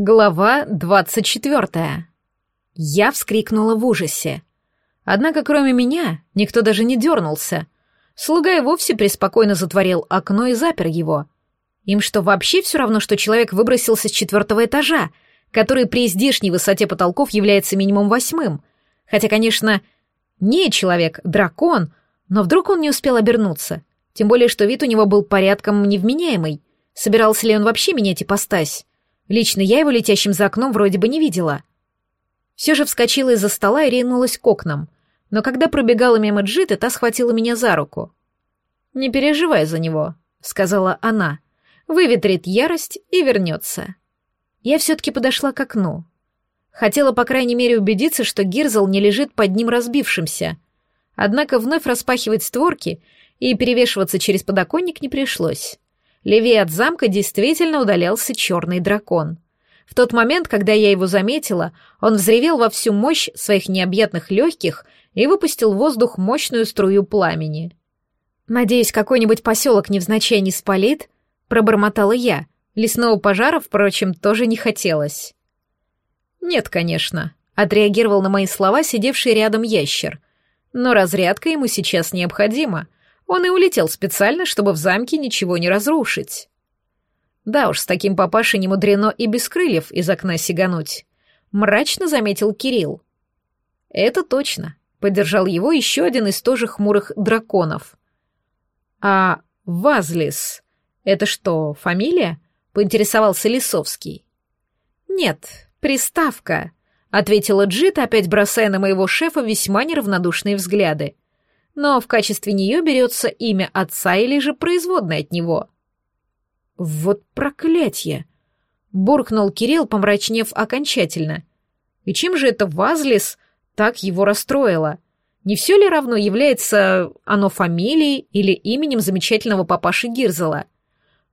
Глава двадцать четвертая. Я вскрикнула в ужасе. Однако, кроме меня, никто даже не дернулся. Слуга и вовсе преспокойно затворил окно и запер его. Им что, вообще все равно, что человек выбросился с четвертого этажа, который при здешней высоте потолков является минимум восьмым? Хотя, конечно, не человек, дракон, но вдруг он не успел обернуться. Тем более, что вид у него был порядком невменяемый. Собирался ли он вообще менять ипостась? Лично я его летящим за окном вроде бы не видела. Все же вскочила из-за стола и ринулась к окнам. Но когда пробегала мимо Джиты, та схватила меня за руку. «Не переживай за него», — сказала она. «Выветрит ярость и вернется». Я все-таки подошла к окну. Хотела, по крайней мере, убедиться, что Гирзл не лежит под ним разбившимся. Однако вновь распахивать створки и перевешиваться через подоконник не пришлось. Левее от замка действительно удалялся черный дракон. В тот момент, когда я его заметила, он взревел во всю мощь своих необъятных легких и выпустил в воздух мощную струю пламени. «Надеюсь, какой-нибудь поселок невзначай не спалит?» — пробормотала я. Лесного пожара, впрочем, тоже не хотелось. «Нет, конечно», — отреагировал на мои слова сидевший рядом ящер. «Но разрядка ему сейчас необходима. Он и улетел специально, чтобы в замке ничего не разрушить. Да уж, с таким папашей не мудрено и без крыльев из окна сигануть. Мрачно заметил Кирилл. Это точно. Поддержал его еще один из тоже хмурых драконов. А Вазлис — это что, фамилия? Поинтересовался Лисовский. Нет, приставка, — ответила Джит, опять бросая на моего шефа весьма неравнодушные взгляды но в качестве нее берется имя отца или же производное от него. «Вот проклятье!» — буркнул Кирилл, помрачнев окончательно. «И чем же это Вазлис так его расстроило? Не все ли равно является оно фамилией или именем замечательного папаши Гирзела?»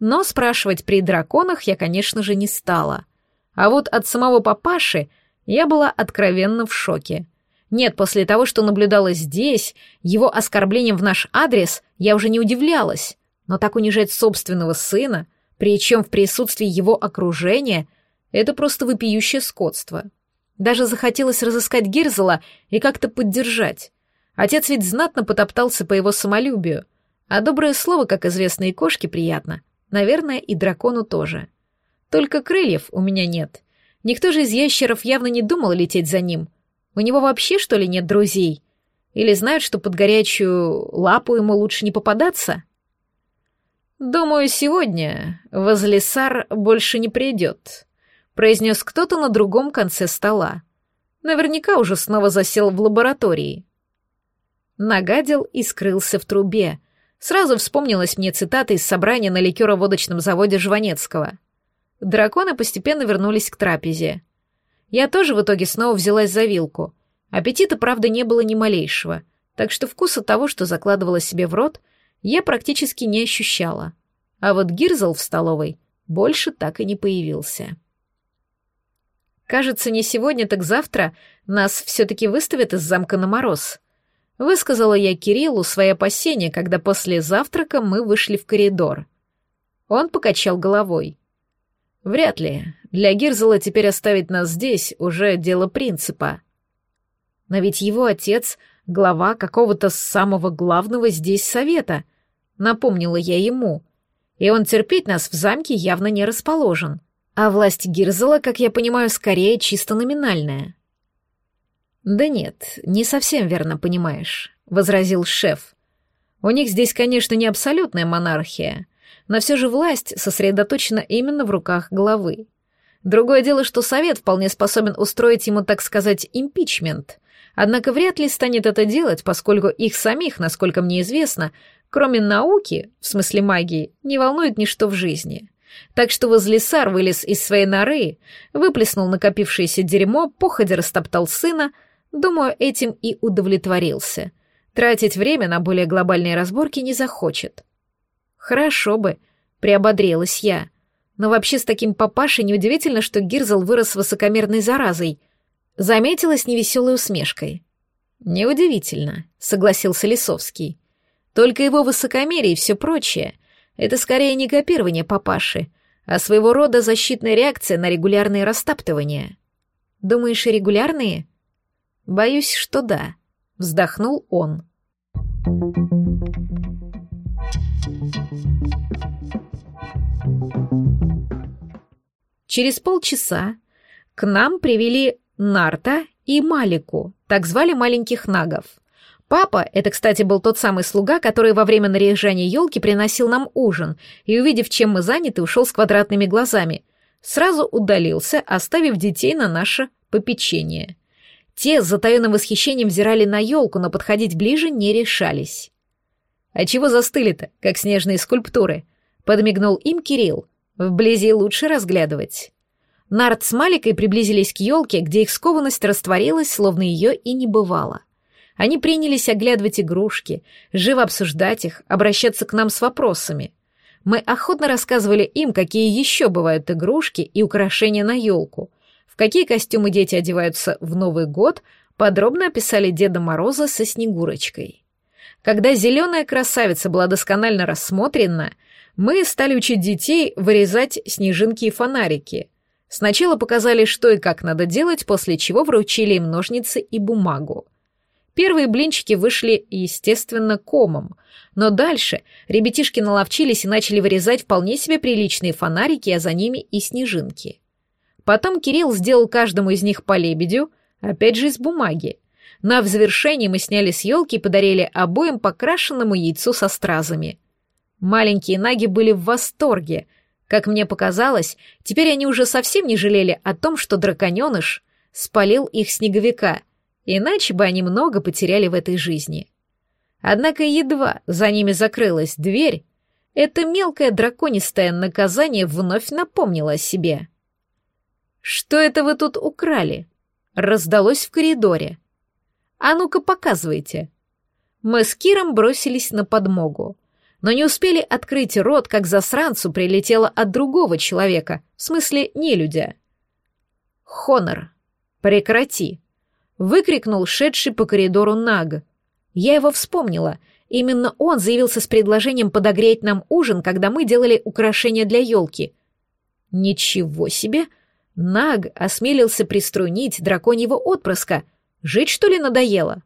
Но спрашивать при драконах я, конечно же, не стала. А вот от самого папаши я была откровенно в шоке. Нет, после того, что наблюдала здесь, его оскорблением в наш адрес, я уже не удивлялась. Но так унижать собственного сына, причем в присутствии его окружения, это просто вопиющее скотство. Даже захотелось разыскать Гирзела и как-то поддержать. Отец ведь знатно потоптался по его самолюбию, а доброе слово, как известные кошки, приятно. Наверное, и дракону тоже. Только крыльев у меня нет. Никто же из ящеров явно не думал лететь за ним — у него вообще, что ли, нет друзей? Или знают, что под горячую лапу ему лучше не попадаться? «Думаю, сегодня Возлесар больше не придет», — произнес кто-то на другом конце стола. Наверняка уже снова засел в лаборатории. Нагадил и скрылся в трубе. Сразу вспомнилась мне цитата из собрания на ликероводочном заводе Жванецкого. Драконы постепенно вернулись к трапезе. Я тоже в итоге снова взялась за вилку. Аппетита, правда, не было ни малейшего, так что вкуса того, что закладывала себе в рот, я практически не ощущала. А вот Гирзл в столовой больше так и не появился. «Кажется, не сегодня, так завтра нас все-таки выставят из замка на мороз», — высказала я Кириллу свои опасения, когда после завтрака мы вышли в коридор. Он покачал головой. Вряд ли. Для Гирзела теперь оставить нас здесь уже дело принципа. Но ведь его отец — глава какого-то самого главного здесь совета, напомнила я ему. И он терпеть нас в замке явно не расположен. А власть Гирзела, как я понимаю, скорее чисто номинальная. «Да нет, не совсем верно понимаешь», — возразил шеф. «У них здесь, конечно, не абсолютная монархия, но все же власть сосредоточена именно в руках главы. Другое дело, что совет вполне способен устроить ему, так сказать, импичмент. Однако вряд ли станет это делать, поскольку их самих, насколько мне известно, кроме науки, в смысле магии, не волнует ничто в жизни. Так что возлесар вылез из своей норы, выплеснул накопившееся дерьмо, походя растоптал сына, думаю, этим и удовлетворился. Тратить время на более глобальные разборки не захочет. Хорошо бы, приободрилась я. Но вообще с таким папашей неудивительно, что Гирзл вырос высокомерной заразой. Заметила с невеселой усмешкой. Неудивительно, согласился Лисовский. Только его высокомерие и все прочее — это скорее не копирование папаши, а своего рода защитная реакция на регулярные растаптывания. Думаешь, регулярные? Боюсь, что да, вздохнул он. Через полчаса к нам привели Нарта и Малику, так звали маленьких нагов. Папа, это, кстати, был тот самый слуга, который во время наряжания елки приносил нам ужин, и, увидев, чем мы заняты, ушел с квадратными глазами. Сразу удалился, оставив детей на наше попечение. Те с затаенным восхищением взирали на елку, но подходить ближе не решались. «А чего застыли-то, как снежные скульптуры?» — подмигнул им Кирилл. «Вблизи лучше разглядывать». Нарт с Маликой приблизились к елке, где их скованность растворилась, словно ее и не бывало. Они принялись оглядывать игрушки, живо обсуждать их, обращаться к нам с вопросами. Мы охотно рассказывали им, какие еще бывают игрушки и украшения на елку, в какие костюмы дети одеваются в Новый год, подробно описали Деда Мороза со Снегурочкой. Когда зеленая красавица была досконально рассмотрена, мы стали учить детей вырезать снежинки и фонарики. Сначала показали, что и как надо делать, после чего вручили им ножницы и бумагу. Первые блинчики вышли, естественно, комом, но дальше ребятишки наловчились и начали вырезать вполне себе приличные фонарики, а за ними и снежинки. Потом Кирилл сделал каждому из них по лебедю, опять же из бумаги. На в завершении мы сняли с елки и подарили обоим покрашенному яйцу со стразами. Маленькие наги были в восторге. Как мне показалось, теперь они уже совсем не жалели о том, что драконеныш спалил их снеговика — Иначе бы они много потеряли в этой жизни. Однако едва за ними закрылась дверь, это мелкое драконистое наказание вновь напомнило о себе. «Что это вы тут украли?» Раздалось в коридоре. «А ну-ка, показывайте». Мы с Киром бросились на подмогу, но не успели открыть рот, как засранцу прилетело от другого человека, в смысле нелюдя. «Хонор, прекрати», выкрикнул шедший по коридору Наг. Я его вспомнила. Именно он заявился с предложением подогреть нам ужин, когда мы делали украшения для елки. Ничего себе! Наг осмелился приструнить драконьего отпрыска. Жить, что ли, надоело?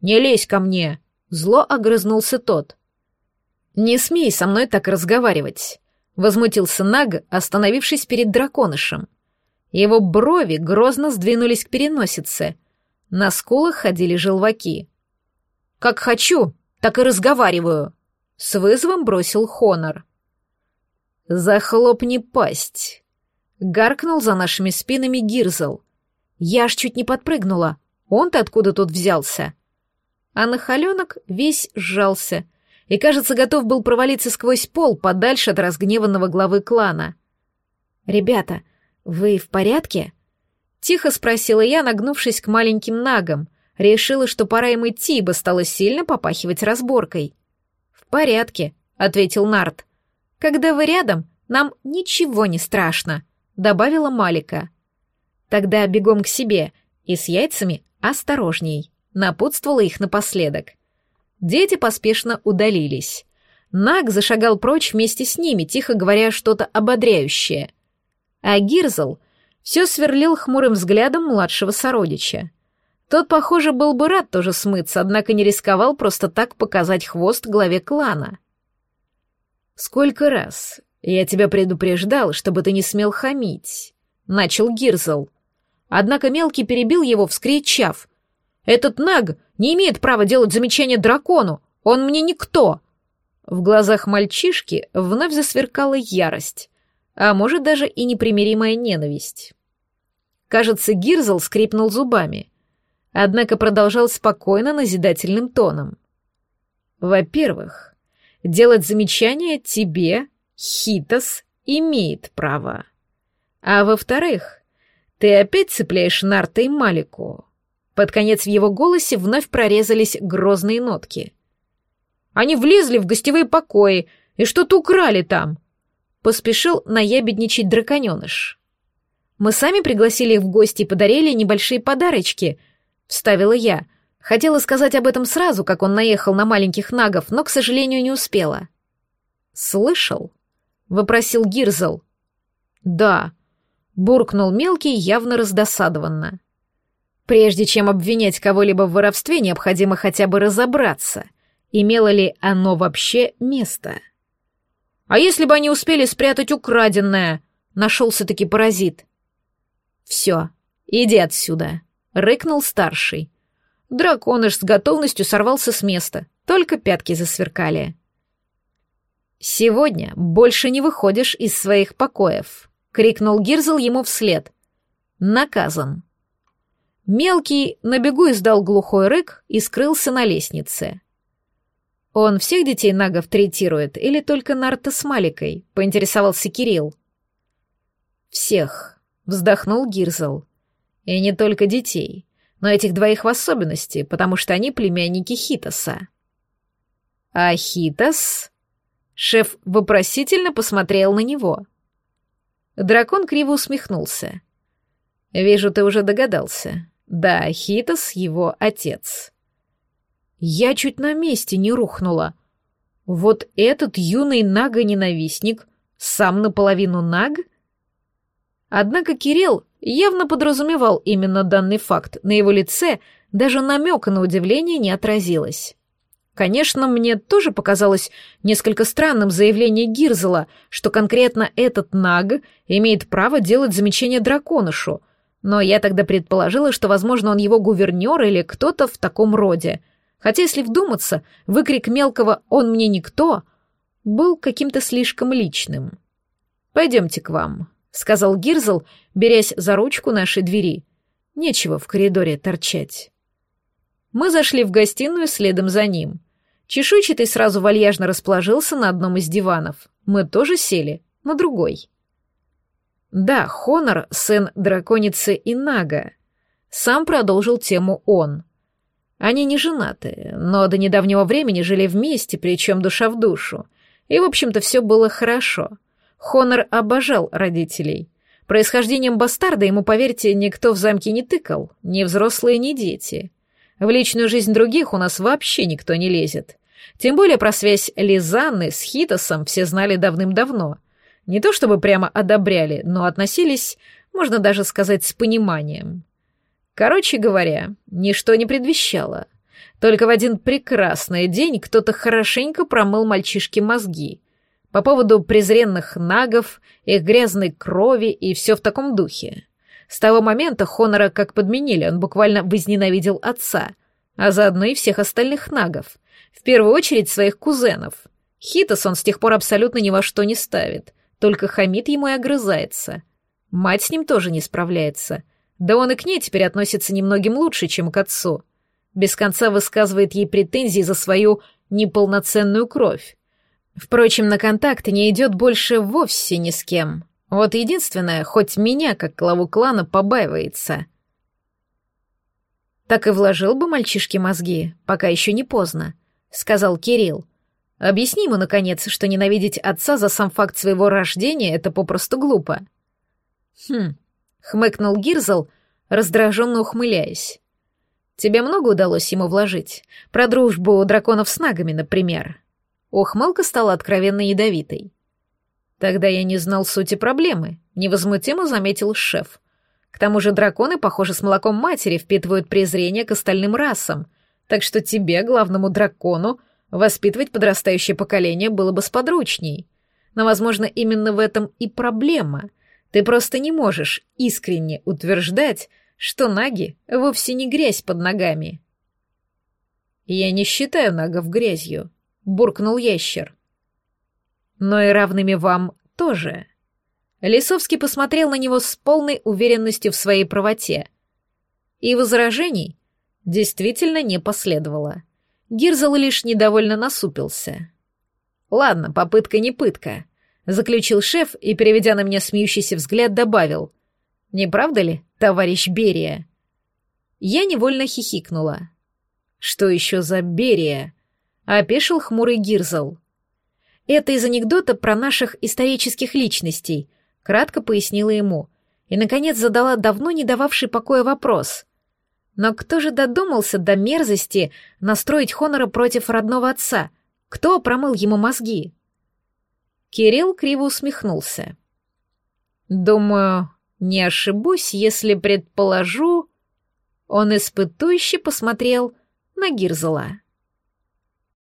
«Не лезь ко мне!» — зло огрызнулся тот. «Не смей со мной так разговаривать», — возмутился Наг, остановившись перед драконышем. Его брови грозно сдвинулись к переносице. На скулах ходили желваки. «Как хочу, так и разговариваю», — с вызовом бросил Хонор. «Захлопни пасть», — гаркнул за нашими спинами Гирзл. Я аж чуть не подпрыгнула. Он-то откуда тут взялся? А нахаленок весь сжался и, кажется, готов был провалиться сквозь пол подальше от разгневанного главы клана. «Ребята, — «Вы в порядке?» Тихо спросила я, нагнувшись к маленьким нагам. Решила, что пора им идти, ибо стало сильно попахивать разборкой. «В порядке», — ответил Нарт. «Когда вы рядом, нам ничего не страшно», — добавила Малика. «Тогда бегом к себе и с яйцами осторожней», — напутствовала их напоследок. Дети поспешно удалились. Наг зашагал прочь вместе с ними, тихо говоря что-то ободряющее — а Гирзл все сверлил хмурым взглядом младшего сородича. Тот, похоже, был бы рад тоже смыться, однако не рисковал просто так показать хвост главе клана. «Сколько раз я тебя предупреждал, чтобы ты не смел хамить», — начал Гирзл. Однако мелкий перебил его, вскричав. «Этот наг не имеет права делать замечания дракону! Он мне никто!» В глазах мальчишки вновь засверкала ярость а может даже и непримиримая ненависть. Кажется, Гирзл скрипнул зубами, однако продолжал спокойно назидательным тоном. Во-первых, делать замечания тебе, Хитос, имеет право. А во-вторых, ты опять цепляешь Нарта и Малику. Под конец в его голосе вновь прорезались грозные нотки. Они влезли в гостевые покои и что-то украли там поспешил наябедничать драконеныш. «Мы сами пригласили их в гости и подарили небольшие подарочки», — вставила я. Хотела сказать об этом сразу, как он наехал на маленьких нагов, но, к сожалению, не успела. «Слышал?» — вопросил Гирзл. «Да», — буркнул мелкий, явно раздосадованно. «Прежде чем обвинять кого-либо в воровстве, необходимо хотя бы разобраться, имело ли оно вообще место». «А если бы они успели спрятать украденное?» — нашелся-таки паразит. «Все, иди отсюда», — рыкнул старший. Драконыш с готовностью сорвался с места, только пятки засверкали. «Сегодня больше не выходишь из своих покоев», — крикнул Гирзл ему вслед. «Наказан». Мелкий на бегу издал глухой рык и скрылся на лестнице. «Он всех детей нагов третирует или только Нарта с Маликой?» — поинтересовался Кирилл. «Всех», — вздохнул Гирзл. «И не только детей, но этих двоих в особенности, потому что они племянники Хитоса». «А Хитос?» Шеф вопросительно посмотрел на него. Дракон криво усмехнулся. «Вижу, ты уже догадался. Да, Хитос — его отец». Я чуть на месте не рухнула. Вот этот юный нага-ненавистник сам наполовину наг? Однако Кирилл явно подразумевал именно данный факт. На его лице даже намека на удивление не отразилось. Конечно, мне тоже показалось несколько странным заявление Гирзела, что конкретно этот Наг имеет право делать замечание драконышу, но я тогда предположила, что, возможно, он его гувернер или кто-то в таком роде. Хотя, если вдуматься, выкрик мелкого «он мне никто» был каким-то слишком личным. «Пойдемте к вам», — сказал Гирзел, берясь за ручку нашей двери. «Нечего в коридоре торчать». Мы зашли в гостиную следом за ним. Чешуйчатый сразу вальяжно расположился на одном из диванов. Мы тоже сели, на другой. Да, Хонор — сын драконицы Инага. Сам продолжил тему он. Они не женаты, но до недавнего времени жили вместе, причем душа в душу. И, в общем-то, все было хорошо. Хонор обожал родителей. Происхождением бастарда ему, поверьте, никто в замке не тыкал, ни взрослые, ни дети. В личную жизнь других у нас вообще никто не лезет. Тем более про связь Лизанны с Хитосом все знали давным-давно. Не то чтобы прямо одобряли, но относились, можно даже сказать, с пониманием. Короче говоря, ничто не предвещало. Только в один прекрасный день кто-то хорошенько промыл мальчишке мозги. По поводу презренных нагов, их грязной крови и все в таком духе. С того момента Хонора как подменили, он буквально возненавидел отца, а заодно и всех остальных нагов, в первую очередь своих кузенов. Хитос он с тех пор абсолютно ни во что не ставит, только хамит ему и огрызается. Мать с ним тоже не справляется. Да он и к ней теперь относится немногим лучше, чем к отцу. Без конца высказывает ей претензии за свою неполноценную кровь. Впрочем, на контакт не идет больше вовсе ни с кем. Вот единственное, хоть меня, как главу клана, побаивается. Так и вложил бы мальчишке мозги, пока еще не поздно, сказал Кирилл. Объясни ему, наконец, что ненавидеть отца за сам факт своего рождения — это попросту глупо. Хм, хмыкнул Гирзл, раздраженно ухмыляясь. Тебе много удалось ему вложить? Про дружбу драконов с нагами, например. Ухмылка стала откровенно ядовитой. Тогда я не знал сути проблемы, невозмутимо заметил шеф. К тому же драконы, похоже, с молоком матери впитывают презрение к остальным расам, так что тебе, главному дракону, воспитывать подрастающее поколение было бы сподручней. Но, возможно, именно в этом и проблема. Ты просто не можешь искренне утверждать, что наги вовсе не грязь под ногами. «Я не считаю нагов грязью», — буркнул ящер но и равными вам тоже. Лисовский посмотрел на него с полной уверенностью в своей правоте. И возражений действительно не последовало. Гирзел лишь недовольно насупился. «Ладно, попытка не пытка», — заключил шеф и, переведя на меня смеющийся взгляд, добавил. «Не правда ли, товарищ Берия?» Я невольно хихикнула. «Что еще за Берия?» — опешил хмурый Гирзел. Это из анекдота про наших исторических личностей, кратко пояснила ему. И, наконец, задала давно не дававший покоя вопрос. Но кто же додумался до мерзости настроить Хонора против родного отца? Кто промыл ему мозги? Кирилл криво усмехнулся. «Думаю, не ошибусь, если предположу...» Он испытующе посмотрел на Гирзела.